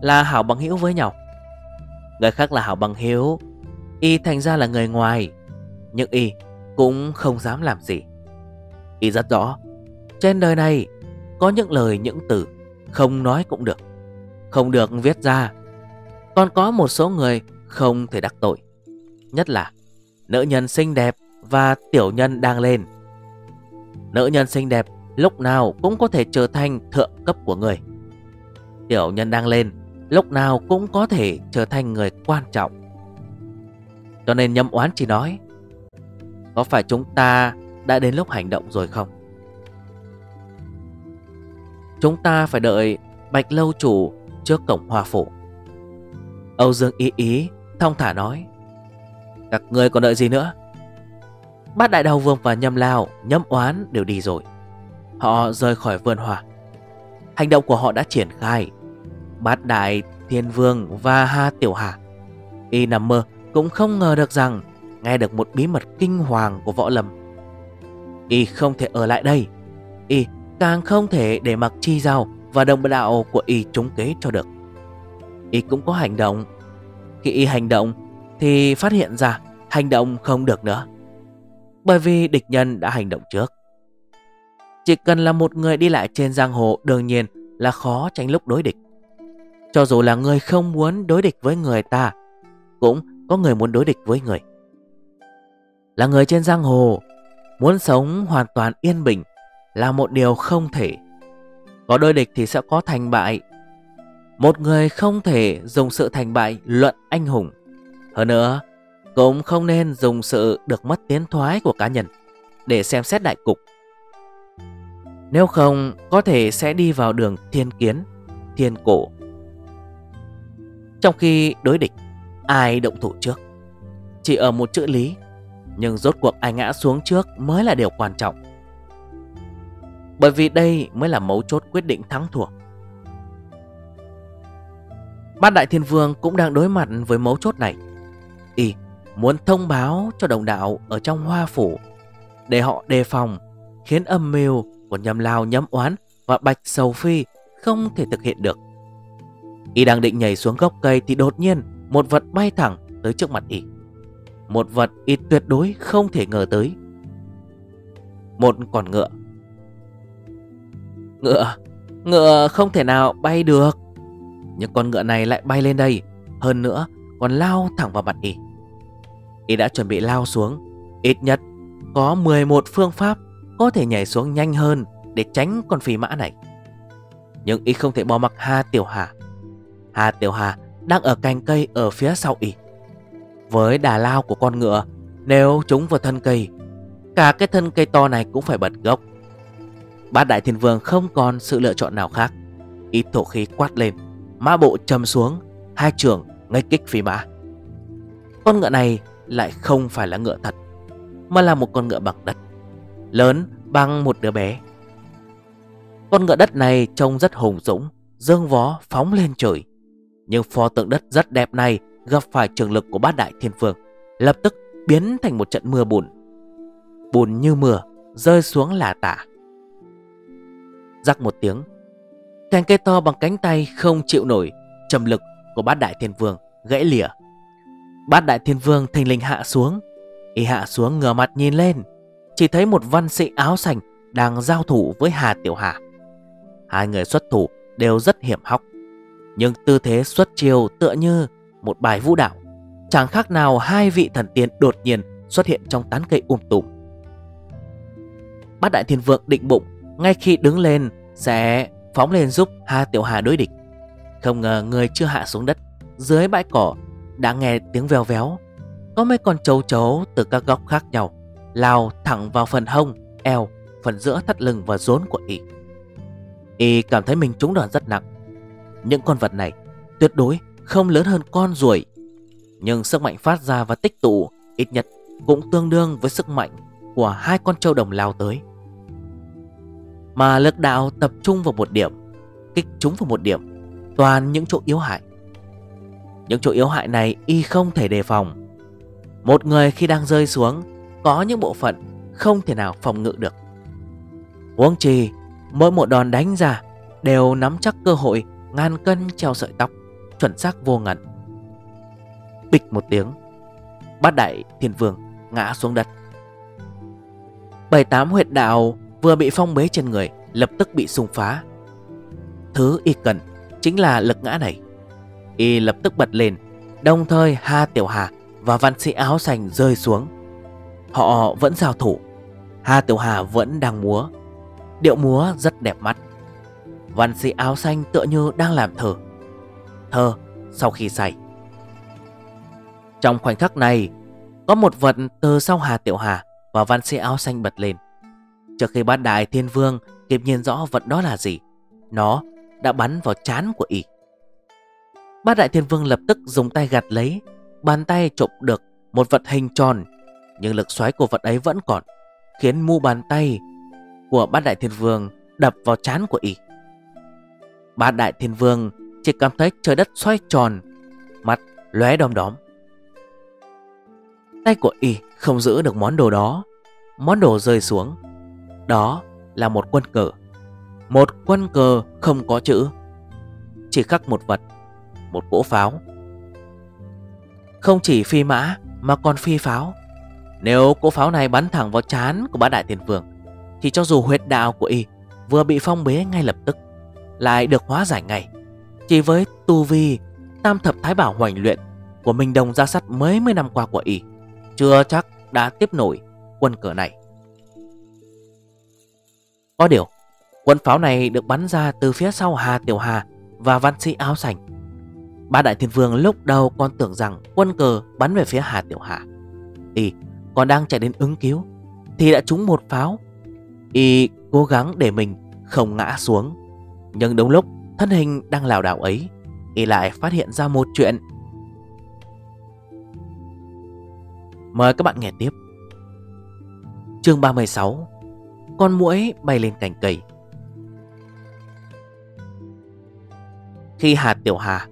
là hảo bằng hữu với nhau. Người khác là hảo bằng hữu, Y thành ra là người ngoài, Nhưng y cũng không dám làm gì. Y rất rõ, Trên đời này có những lời, những từ Không nói cũng được, Không được viết ra. Còn có một số người không thể đắc tội, Nhất là Nữ nhân xinh đẹp và tiểu nhân đang lên. Nữ nhân xinh đẹp lúc nào cũng có thể trở thành thượng cấp của người. Tiểu nhân đang lên, Lúc nào cũng có thể trở thành người quan trọng. Cho nên nhâm oán chỉ nói, có phải chúng ta đã đến lúc hành động rồi không? Chúng ta phải đợi Bạch Lâu Chủ trước cổng hòa phủ. Âu Dương ý ý Thong thả nói, Các người còn đợi gì nữa? Bát Đại Đào Vương và Nhâm Lao, Nhâm Oán đều đi rồi Họ rời khỏi vườn hỏa. Hành động của họ đã triển khai Bát Đại Thiên Vương và Ha Tiểu Hà, Y nằm mơ cũng không ngờ được rằng nghe được một bí mật kinh hoàng của võ lâm. Y không thể ở lại đây. Y càng không thể để mặc chi giao và đồng đạo của Y trúng kế cho được. Y cũng có hành động. Khi Y hành động thì phát hiện ra hành động không được nữa. Bởi vì địch nhân đã hành động trước. Chỉ cần là một người đi lại trên giang hồ, Đương nhiên là khó tránh lúc đối địch. Cho dù là người không muốn đối địch với người ta, Cũng có người muốn đối địch với người. Là người trên giang hồ, Muốn sống hoàn toàn yên bình Là một điều không thể. Có đối địch thì sẽ có thành bại. Một người không thể dùng sự thành bại luận anh hùng. Hơn nữa cũng không nên dùng sự được mất tiến thoái của cá nhân Để xem xét đại cục. Nếu không có thể sẽ đi vào đường thiên kiến, thiên cổ. Trong khi đối địch ai động thủ trước? Chỉ ở một chữ lý Nhưng rốt cuộc ai ngã xuống trước mới là điều quan trọng. Bởi vì đây mới là mấu chốt quyết định thắng thua. Bát Đại Thiên Vương cũng đang đối mặt với mấu chốt này. Y muốn thông báo cho đồng đạo ở trong hoa phủ Để họ đề phòng, Khiến âm mưu của nhầm lao nhấm oán và bạch sầu phi không thể thực hiện được. Y đang định nhảy xuống gốc cây thì đột nhiên một vật bay thẳng tới trước mặt y. Một vật y tuyệt đối không thể ngờ tới. Một con ngựa. Ngựa Ngựa không thể nào bay được. Nhưng con ngựa này lại bay lên đây. Hơn nữa, còn lao thẳng vào mặt y. Y đã chuẩn bị lao xuống Ít nhất có 11 phương pháp Có thể nhảy xuống nhanh hơn Để tránh con phi mã này Nhưng y không thể bỏ mặc Hà Tiểu Hà Hà Tiểu Hà đang ở cành cây ở phía sau y. Với đà lao của con ngựa, nếu chúng vào thân cây, cả cái thân cây to này cũng phải bật gốc. Bát Đại Thiên Vương không còn sự lựa chọn nào khác. Ít thổ khí quát lên, mã bộ trầm xuống, hai trường ngay kích phi mã. Con ngựa này lại không phải là ngựa thật, mà là một con ngựa bằng đất, lớn bằng một đứa bé. Con ngựa đất này trông rất hùng dũng, dương vó phóng lên trời. Nhưng pho tượng đất rất đẹp này gặp phải trường lực của bát đại thiên vương Lập tức biến thành một trận mưa bùn Bùn như mưa rơi xuống là tả Rắc một tiếng Cành cây to bằng cánh tay không chịu nổi Trầm lực của bát đại thiên vương gãy lìa Bát đại thiên vương thình lình hạ xuống. Y hạ xuống ngửa mặt nhìn lên, Chỉ thấy một văn sĩ áo sành Đang giao thủ với Hà Tiểu Hà. Hai người xuất thủ đều rất hiểm hóc, nhưng tư thế xuất chiêu tựa như một bài vũ đạo. Chẳng khác nào hai vị thần tiên đột nhiên xuất hiện trong tán cây um tùm. Bát Đại Thiên Vượng định bụng, Ngay khi đứng lên sẽ phóng lên giúp Hà Tiểu Hà đối địch. Không ngờ người chưa hạ xuống đất, Dưới bãi cỏ đã nghe tiếng vèo véo. Có mấy con trâu trấu từ các góc khác nhau Lao thẳng vào phần hông, eo, phần giữa thắt lưng và rốn của y. Y cảm thấy mình trúng đòn rất nặng. Những con vật này tuyệt đối không lớn hơn con ruồi. Nhưng sức mạnh phát ra và tích tụ ít nhất cũng tương đương với sức mạnh của hai con trâu đồng lao tới. Mà lực đạo tập trung vào một điểm Kích chúng vào một điểm Toàn những chỗ yếu hại. Những chỗ yếu hại này y không thể đề phòng. Một người khi đang rơi xuống, Có những bộ phận không thể nào phòng ngự được. Huống trì Mỗi một đòn đánh ra Đều nắm chắc cơ hội Ngàn cân treo sợi tóc, Chuẩn xác vô ngần. Bịch một tiếng, Bát đại thiên vương ngã xuống đất. Bảy tám huyệt đạo vừa bị phong bế trên người, Lập tức bị xung phá. Thứ y cần chính là lực ngã này. Y lập tức bật lên. Đồng thời, Ha Tiểu Hà và văn sĩ áo xanh rơi xuống. Họ vẫn giao thủ. Hà Tiểu Hà vẫn đang múa. Điệu múa rất đẹp mắt. Văn sĩ áo xanh tựa như đang làm thơ. Thơ sau khi say. Trong khoảnh khắc này, Có một vật từ sau Hà Tiểu Hà Và văn sĩ áo xanh bật lên. Trước khi bát đại thiên vương, Kịp nhìn rõ vật đó là gì, Nó đã bắn vào chán của ỉ Bát đại thiên vương lập tức dùng tay gạt lấy, Bàn tay chụp được một vật hình tròn, Nhưng lực xoáy của vật ấy vẫn còn, Khiến mu bàn tay của bát đại thiên vương đập vào chán của y Ba đại thiên vương chỉ cảm thấy trời đất xoay tròn Mắt lóe đom đóm. Tay của y không giữ được món đồ đó, Món đồ rơi xuống. Đó là một quân cờ. Một quân cờ không có chữ, Chỉ khắc một vật. Một cỗ pháo. Không chỉ phi mã, Mà còn phi pháo. Nếu cỗ pháo này bắn thẳng vào chán của bá đại tiền vương, Thì cho dù huyệt đạo của y vừa bị phong bế ngay lập tức, Lại được hóa giải ngay. Chỉ với tu vi, tam thập thái bảo hoành luyện Của mình đồng ra sắt mấy mươi năm qua của y, Chưa chắc đã tiếp nổi quân cờ này. Có điều, Quân pháo này được bắn ra từ phía sau Hà Tiểu Hà và văn sĩ áo sành. Ba đại thiên vương lúc đầu còn tưởng rằng quân cờ bắn về phía Hà Tiểu Hà. Y còn đang chạy đến ứng cứu, Thì đã trúng một pháo. Y cố gắng để mình không ngã xuống. Nhưng đúng lúc, thân hình đang lảo đảo ấy, Y lại phát hiện ra một chuyện. Mời các bạn nghe tiếp. Chương 36 Con muỗi bay lên cành cây. Khi Hà Tiểu Hà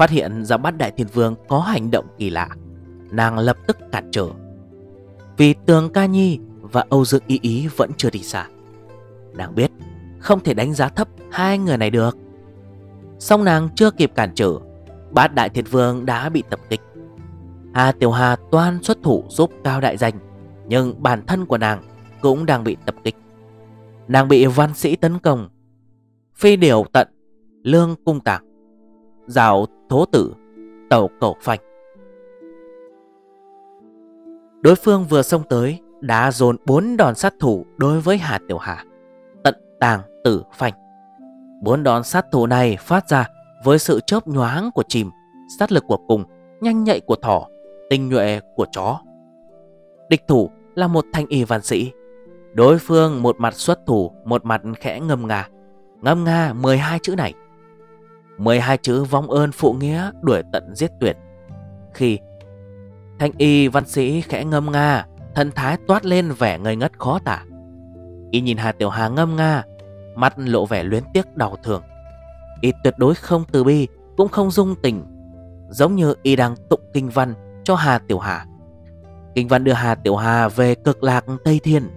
phát hiện ra bát đại thiên vương có hành động kỳ lạ. Nàng lập tức cản trở. Vì Tường Ca Nhi và Âu Dương Y Ý vẫn chưa đi xa. Nàng biết không thể đánh giá thấp hai người này được. Xong nàng chưa kịp cản trở, Bát đại thiên vương đã bị tập kích. Hà Tiểu Hà toan xuất thủ giúp cao đại danh, Nhưng bản thân của nàng cũng đang bị tập kích. Nàng bị văn sĩ tấn công, Phi điều tận, Lương cung tạc Rào thố tử, Tàu cầu phanh. Đối phương vừa xông tới, Đã dồn bốn đòn sát thủ đối với Hà Tiểu Hà, Tận tàng tử phanh. Bốn đòn sát thủ này phát ra Với sự chớp nhoáng của chìm, Sát lực của cùng, Nhanh nhạy của thỏ, Tinh nhuệ của chó. Địch thủ là một thanh y văn sĩ. Đối phương một mặt xuất thủ, Một mặt khẽ ngâm nga. Ngâm nga 12 chữ này. 12 chữ vong ơn phụ nghĩa đuổi tận giết tuyệt. Khi Thanh y văn sĩ khẽ ngâm nga, Thân thái toát lên vẻ ngây ngất khó tả. Y nhìn Hà Tiểu Hà ngâm nga, Mắt lộ vẻ luyến tiếc đau thường Y tuyệt đối không từ bi, Cũng không dung tình, Giống như Y đang tụng kinh văn cho Hà Tiểu Hà. Kinh văn đưa Hà Tiểu Hà về cực lạc Tây Thiên.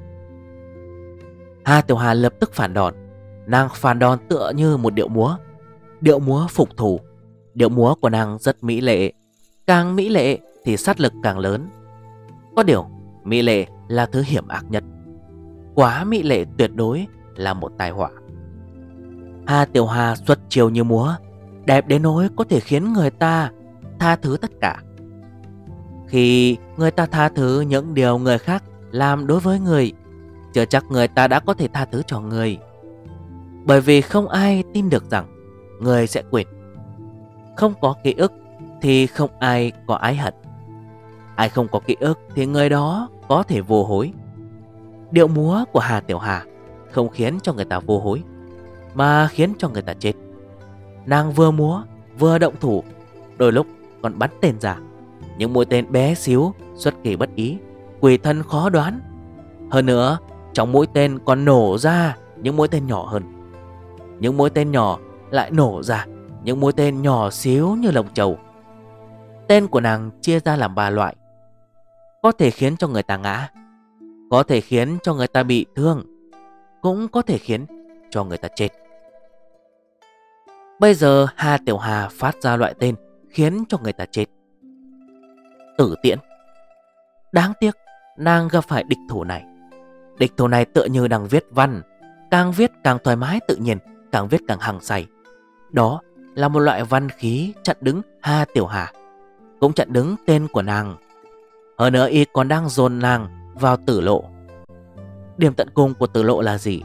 Hà Tiểu Hà lập tức phản đòn. Nàng phản đòn tựa như một điệu múa. Điệu múa phục thủ Điệu múa của nàng rất mỹ lệ. Càng mỹ lệ thì sát lực càng lớn. Có điều, Mỹ lệ là thứ hiểm ác nhất. Quá mỹ lệ tuyệt đối là một tai họa. Hà Tiểu Hà xuất chiều như múa, Đẹp đến nỗi có thể khiến người ta tha thứ tất cả. Khi người ta tha thứ những điều người khác làm đối với người, Chưa chắc người ta đã có thể tha thứ cho người. Bởi vì không ai tin được rằng người sẽ quên Không có ký ức thì không ai có ái hận. Ai không có ký ức thì người đó có thể vô hối. Điệu múa của Hà Tiểu Hà không khiến cho người ta vô hối, Mà khiến cho người ta chết. Nàng vừa múa, vừa động thủ, Đôi lúc còn bắn tên ra Những mũi tên bé xíu xuất kỳ bất ý, Quỷ thân khó đoán. Hơn nữa, trong mũi tên còn nổ ra những mũi tên nhỏ hơn. Những mũi tên nhỏ lại nổ ra những mũi tên nhỏ xíu như lồng trầu. Tên của nàng chia ra làm ba loại. Có thể khiến cho người ta ngã, có thể khiến cho người ta bị thương, cũng có thể khiến cho người ta chết. Bây giờ Hà Tiểu Hà phát ra loại tên khiến cho người ta chết. Tử tiễn. Đáng tiếc, nàng gặp phải địch thủ này. Địch thủ này tựa như đang viết văn, càng viết càng thoải mái tự nhiên, càng viết càng hằng say. Đó là một loại văn khí chặn đứng Hà Tiểu Hà, Cũng chặn đứng tên của nàng. Hơn nữa y còn đang dồn nàng vào tử lộ. Điểm tận cùng của tử lộ là gì?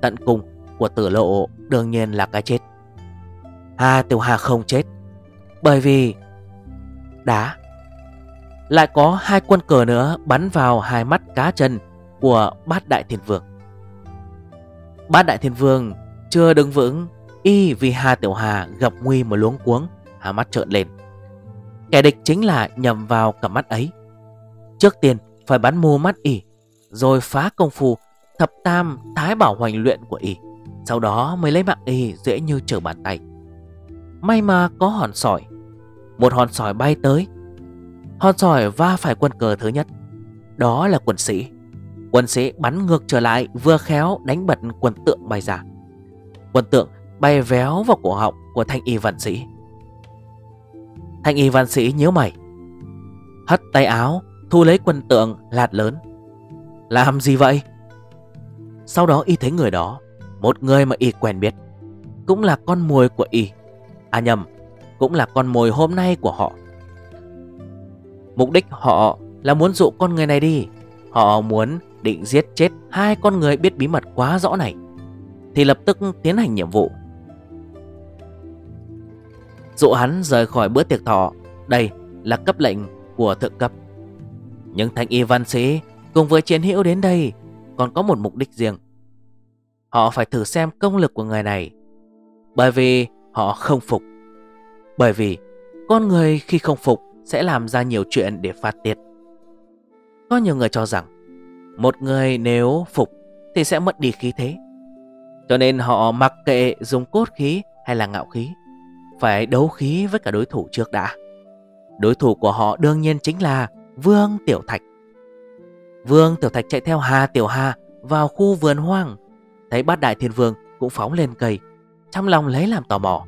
Tận cùng của tử lộ đương nhiên là cái chết. Hà Tiểu Hà không chết, Bởi vì Đá. Lại có hai quân cờ nữa bắn vào hai mắt cá chân của bát đại thiên vương. Bát đại thiên vương chưa đứng vững Y vì Hà Tiểu Hà gặp nguy mà luống cuống, Hà mắt trợn lên. Kẻ địch chính là nhầm vào cặp mắt ấy. Trước tiên, phải bắn mù mắt Y, Rồi phá công phu, Thập tam thái bảo hoành luyện của Y, Sau đó mới lấy mạng Y dễ như trở bàn tay. May mà có hòn sỏi. Một hòn sỏi bay tới. Hòn sỏi va phải quân cờ thứ nhất. Đó là quân sĩ. Quân sĩ bắn ngược trở lại, Vừa khéo đánh bật quân tượng bay ra. Quân tượng bay véo vào cổ họng của thanh y văn sĩ. Thanh y văn sĩ nhớ mày, hất tay áo, thu lấy quân tượng lạt lớn. Làm gì vậy? Sau đó y thấy người đó Một người mà y quen biết Cũng là con mồi của y À nhầm Cũng là con mồi hôm nay của họ Mục đích họ là muốn dụ con người này đi Họ muốn định giết chết hai con người biết bí mật quá rõ này Thì lập tức tiến hành nhiệm vụ Dụ hắn rời khỏi bữa tiệc thọ. Đây là cấp lệnh của thượng cấp. Nhưng thanh y văn sĩ cùng với chiến hữu đến đây Còn có một mục đích riêng. Họ phải thử xem công lực của người này, Bởi vì họ không phục. Bởi vì con người khi không phục sẽ làm ra nhiều chuyện để phát tiết. Có nhiều người cho rằng, Một người nếu phục thì sẽ mất đi khí thế. Cho nên họ mặc kệ dùng cốt khí hay là ngạo khí. Phải đấu khí với cả đối thủ trước đã. Đối thủ của họ đương nhiên chính là Vương Tiểu Thạch. Vương Tiểu Thạch chạy theo Hà Tiểu Hà vào khu vườn hoang. Thấy bát đại thiên vương cũng phóng lên cây Trong lòng lấy làm tò mò.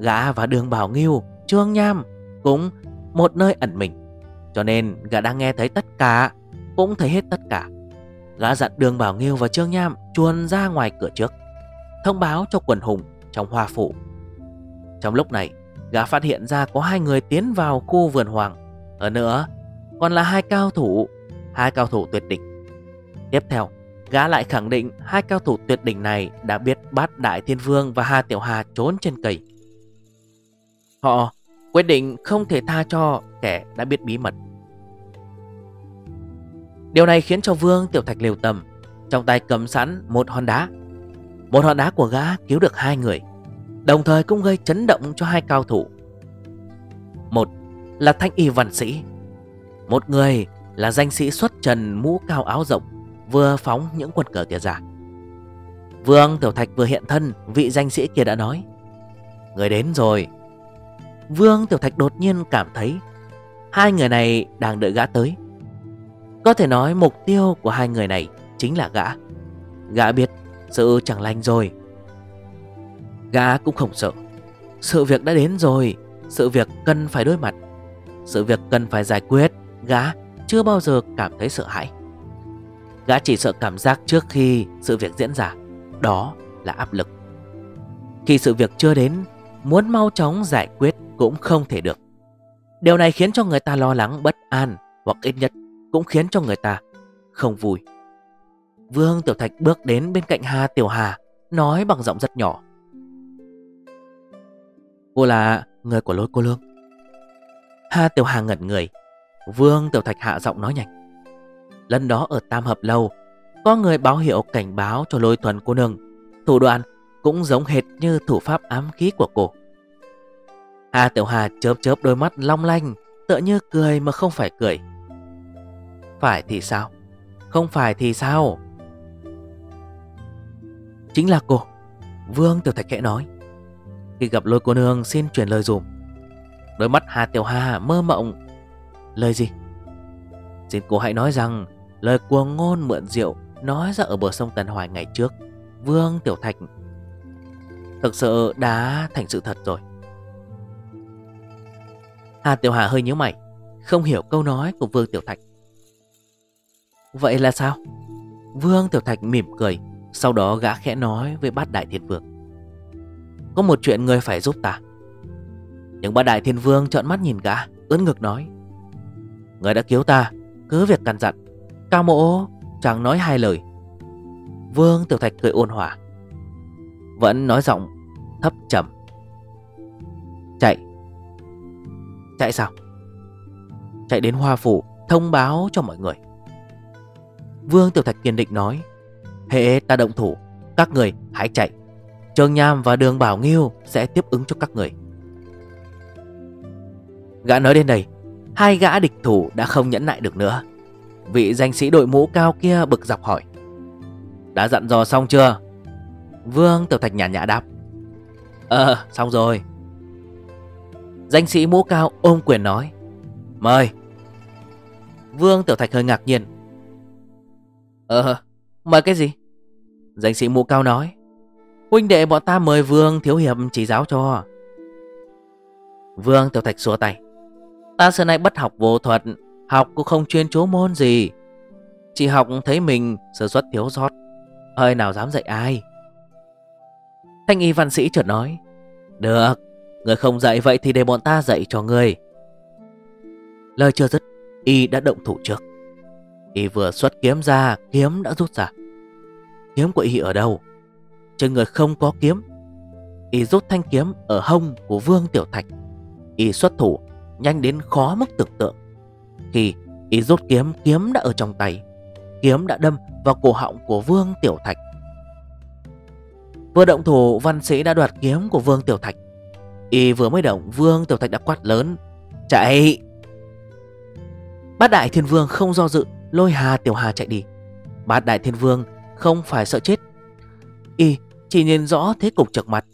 Gã và đường bảo nghiêu, trương nham Cũng một nơi ẩn mình. Cho nên gã đang nghe thấy tất cả Cũng thấy hết tất cả. Gã dặn đường bảo nghiêu và trương nham Chuồn ra ngoài cửa trước Thông báo cho quần hùng trong hoa phủ. Trong lúc này Gã phát hiện ra có hai người tiến vào khu vườn hoàng Ở nữa Còn là hai cao thủ Hai cao thủ tuyệt đỉnh Tiếp theo Gã lại khẳng định hai cao thủ tuyệt đỉnh này đã biết bát Đại Thiên Vương và Hà Tiểu Hà trốn trên cây. Họ quyết định không thể tha cho kẻ đã biết bí mật. Điều này khiến cho Vương Tiểu Thạch liều tầm, trong tay cầm sẵn một hòn đá. Một hòn đá của gã cứu được hai người, đồng thời cũng gây chấn động cho hai cao thủ. Một là Thanh Y Văn Sĩ, một người là danh sĩ xuất trần mũ cao áo rộng Vừa phóng những quân cờ kia ra. Vương Tiểu Thạch vừa hiện thân Vị danh sĩ kia đã nói Người đến rồi. Vương Tiểu Thạch đột nhiên cảm thấy Hai người này đang đợi gã tới. Có thể nói mục tiêu của hai người này Chính là gã. Gã biết sự chẳng lành rồi. Gã cũng không sợ. Sự việc đã đến rồi. Sự việc cần phải đối mặt. Sự việc cần phải giải quyết. Gã chưa bao giờ cảm thấy sợ hãi. Gã chỉ sợ cảm giác trước khi sự việc diễn ra. Đó là áp lực. Khi sự việc chưa đến, Muốn mau chóng giải quyết cũng không thể được. Điều này khiến cho người ta lo lắng, bất an Hoặc ít nhất cũng khiến cho người ta không vui. Vương Tiểu Thạch bước đến bên cạnh Hà Tiểu Hà, Nói bằng giọng rất nhỏ. Cô là người của lối cô lương. Hà Tiểu Hà ngẩn người. Vương Tiểu Thạch hạ giọng nói nhanh. Lần đó ở Tam Hợp Lâu, Có người báo hiệu cảnh báo cho lôi thuần cô nương. Thủ đoạn cũng giống hệt như thủ pháp ám khí của cô. Hà Tiểu Hà chớp chớp đôi mắt long lanh, Tựa như cười mà không phải cười. Phải thì sao? Không phải thì sao? Chính là cô. Vương Tiểu Thạch khẽ nói. Khi gặp lôi cô nương xin chuyển lời dùm. Đôi mắt Hà Tiểu Hà mơ mộng. Lời gì? Xin cô hãy nói rằng, Lời của ngôn mượn rượu Nói ra ở bờ sông Tần Hoài ngày trước, Vương Tiểu Thạch. Thực sự đã thành sự thật rồi. Hà Tiểu Hà hơi nhíu mày, Không hiểu câu nói của Vương Tiểu Thạch. Vậy là sao? Vương Tiểu Thạch mỉm cười, Sau đó gã khẽ nói với bát đại thiên vương. Có một chuyện người phải giúp ta. Nhưng bát đại thiên vương trợn mắt nhìn gã Ướn ngực nói, Người đã cứu ta, Cứ việc căn dặn. Cao mộ chẳng nói hai lời. Vương Tiểu Thạch cười ôn hòa, Vẫn nói giọng thấp trầm. Chạy. Chạy sao? Chạy đến Hoa Phủ, Thông báo cho mọi người. Vương Tiểu Thạch kiên định nói, Hệ ta động thủ, Các người hãy chạy. Trường Nham và Đường Bảo Nghiêu Sẽ tiếp ứng cho các người. Gã nói đến đây, Hai gã địch thủ đã không nhẫn nại được nữa. Vị danh sĩ đội mũ cao kia bực dọc hỏi, Đã dặn dò xong chưa? Vương Tiểu Thạch nhả nhã đáp Ờ xong rồi. Danh sĩ mũ cao ôm quyền nói, Mời. Vương Tiểu Thạch hơi ngạc nhiên Ờ mời cái gì? Danh sĩ mũ cao nói Huynh đệ bọn ta mời Vương Thiếu Hiệp chỉ giáo cho. Vương Tiểu Thạch xua tay. Ta xưa nay bất học vô thuật, Học cũng không chuyên chú môn gì. Chỉ học thấy mình sơ xuất thiếu sót. Hơi nào dám dạy ai? Thanh y văn sĩ chợt nói. Được, Người không dạy vậy thì để bọn ta dạy cho người Lời chưa dứt, Y đã động thủ trước. Y vừa xuất kiếm ra, Kiếm đã rút ra. Kiếm của Y ở đâu? Trên người không có kiếm. Y rút thanh kiếm ở hông của Vương Tiểu Thạch. Y xuất thủ, Nhanh đến khó mức tưởng tượng. Khi Y rút kiếm Kiếm đã ở trong tay. Kiếm đã đâm vào cổ họng của Vương Tiểu Thạch. Vừa động thủ, văn sĩ đã đoạt kiếm của Vương Tiểu Thạch. Y vừa mới động, Vương Tiểu Thạch đã quát lớn, Chạy! Bát Đại Thiên Vương không do dự, Lôi Hà Tiểu Hà chạy đi. Bát Đại Thiên Vương không phải sợ chết. Y chỉ nhìn rõ thế cục trực mặt.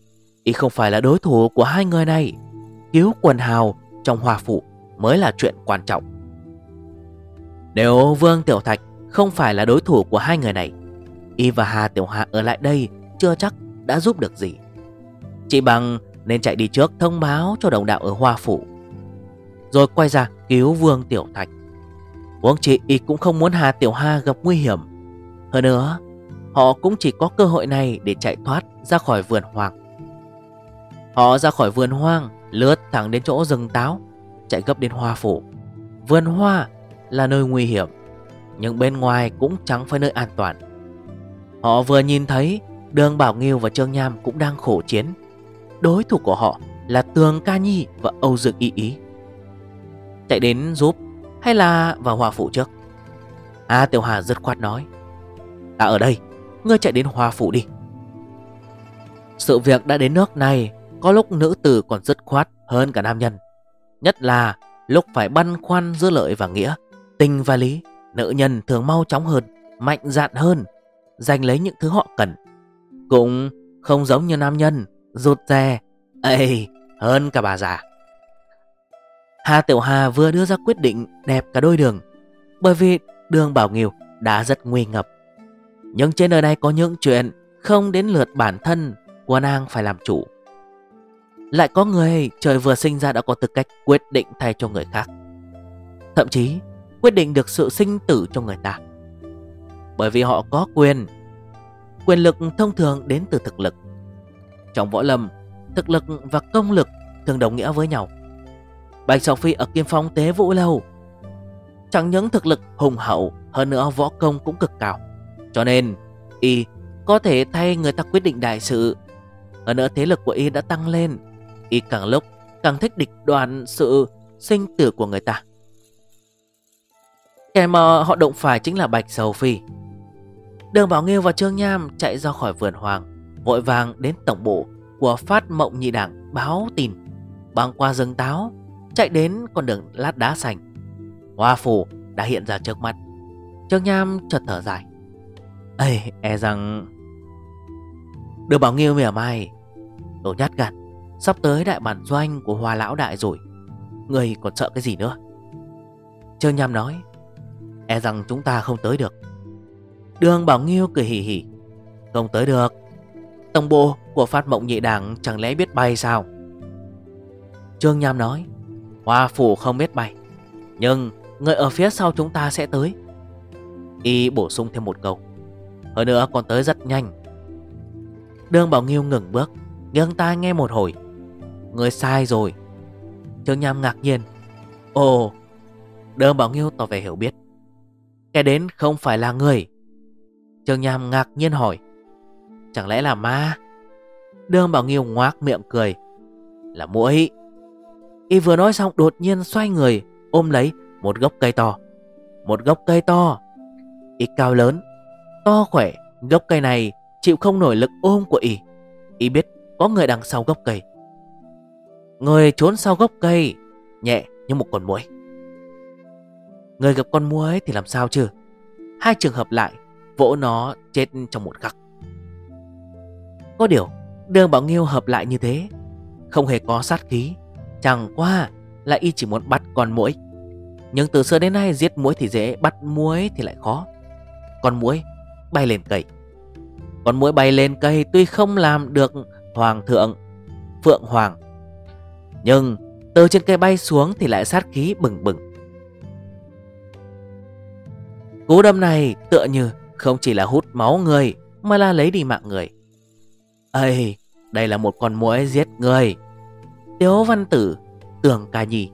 Y không phải là đối thủ của hai người này. Cứu quần hào trong hòa phụ Mới là chuyện quan trọng. Nếu Vương Tiểu Thạch Không phải là đối thủ của hai người này, Y và Hà Tiểu Hạ ở lại đây Chưa chắc đã giúp được gì. Chị bằng nên chạy đi trước thông báo cho đồng đạo ở Hoa Phủ Rồi quay ra cứu Vương Tiểu Thạch. Uống chị y cũng không muốn Hà Tiểu Hà gặp nguy hiểm. Hơn nữa Họ cũng chỉ có cơ hội này để chạy thoát ra khỏi vườn hoang. Họ ra khỏi vườn hoang, Lướt thẳng đến chỗ rừng táo, Chạy gấp đến hoa phủ. Vườn hoa là nơi nguy hiểm, Nhưng bên ngoài cũng chẳng phải nơi an toàn. Họ vừa nhìn thấy, Đường Bảo Nghiêu và Trương Nham cũng đang khổ chiến. Đối thủ của họ là Tường Ca Nhi và Âu dược Y Ý. Chạy đến giúp hay là vào hòa phủ trước? A Tiểu Hà rất khoát nói, Ta ở đây. Ngươi chạy đến Hoa phủ đi. Sự việc đã đến nước này, Có lúc nữ tử còn dứt khoát hơn cả nam nhân. Nhất là lúc phải băn khoăn giữa lợi và nghĩa. Tình và lý, Nữ nhân thường mau chóng hơn, Mạnh dạn hơn, Giành lấy những thứ họ cần. Cũng không giống như nam nhân, Rụt rè Ê hơn cả bà già. Hà Tiểu Hà vừa đưa ra quyết định đẹp cả đôi đường, Bởi vì đường Bảo Nghiêu đã rất nguy ngập. Nhưng trên đời này có những chuyện không đến lượt bản thân của nàng phải làm chủ. Lại có người trời vừa sinh ra đã có tư cách quyết định thay cho người khác. Thậm chí, quyết định được sự sinh tử cho người ta. Bởi vì họ có quyền Quyền lực thông thường đến từ thực lực. Trong võ lâm, Thực lực và công lực thường đồng nghĩa với nhau. Bạch Sọc Phi ở Kim Phong tế vũ lâu, Chẳng những thực lực hùng hậu, Hơn nữa võ công cũng cực cao. Cho nên Y có thể thay người ta quyết định đại sự. Hơn nữa thế lực của Y đã tăng lên Y càng lúc càng thích địch đoàn sự sinh tử của người ta. Kẻ mà họ động phải chính là Bạch Sầu Phi. Đường Bảo Nghiêu và Trương Nham chạy ra khỏi vườn hoàng Vội vàng đến tổng bộ của Phát Mộng Nhị Đảng báo tin. Băng qua rừng táo Chạy đến con đường lát đá sành, Hoa phủ đã hiện ra trước mắt. Trương Nham chợt thở dài. Ê e rằng Được bảo nghiêu mỉa mai tổ nhát gan Sắp tới đại bản doanh của hòa lão đại rồi. Người còn sợ cái gì nữa? Trương Nham nói E rằng chúng ta không tới được. Đường Bảo Nghiêu cười hỉ hỉ, Không tới được. Tổng bộ của Phát Mộng Nhị Đảng chẳng lẽ biết bay sao? Trương Nham nói Hoa phủ không biết bay Nhưng người ở phía sau chúng ta sẽ tới. Y bổ sung thêm một câu hơn nữa còn tới rất nhanh. Đường Bảo Nghiêu ngừng bước Nghiêng tai nghe một hồi. Người sai rồi. Trương Nham ngạc nhiên. Ồ, Đường Bảo Nghiêu tỏ vẻ hiểu biết. Kẻ đến không phải là người. Trương Nham ngạc nhiên hỏi. Chẳng lẽ là ma? Đường Bảo Nghiêu ngoác miệng cười. Là mũi Y vừa nói xong đột nhiên xoay người, Ôm lấy một gốc cây to. Một gốc cây to. Y cao lớn To khỏe, Gốc cây này chịu không nổi lực ôm của Y Y biết có người đằng sau gốc cây. Người trốn sau gốc cây, Nhẹ như một con muỗi. Người gặp con muỗi thì làm sao chứ? Hai trường hợp lại, Vỗ nó chết trong một khắc. Có điều, Đường Bảo Nghiêu hợp lại như thế, Không hề có sát khí. Chẳng qua là y chỉ muốn bắt con muỗi. Nhưng từ xưa đến nay giết muỗi thì dễ, Bắt muỗi thì lại khó. Con muỗi bay lên cây. Con muỗi bay lên cây tuy không làm được Hoàng thượng, Phượng Hoàng, Nhưng từ trên cây bay xuống Thì lại sát khí bừng bừng. Cú đâm này tựa như Không chỉ là hút máu người Mà là lấy đi mạng người. Ây, Đây là một con muỗi giết người. Tiếu văn tử Tưởng ca nhi.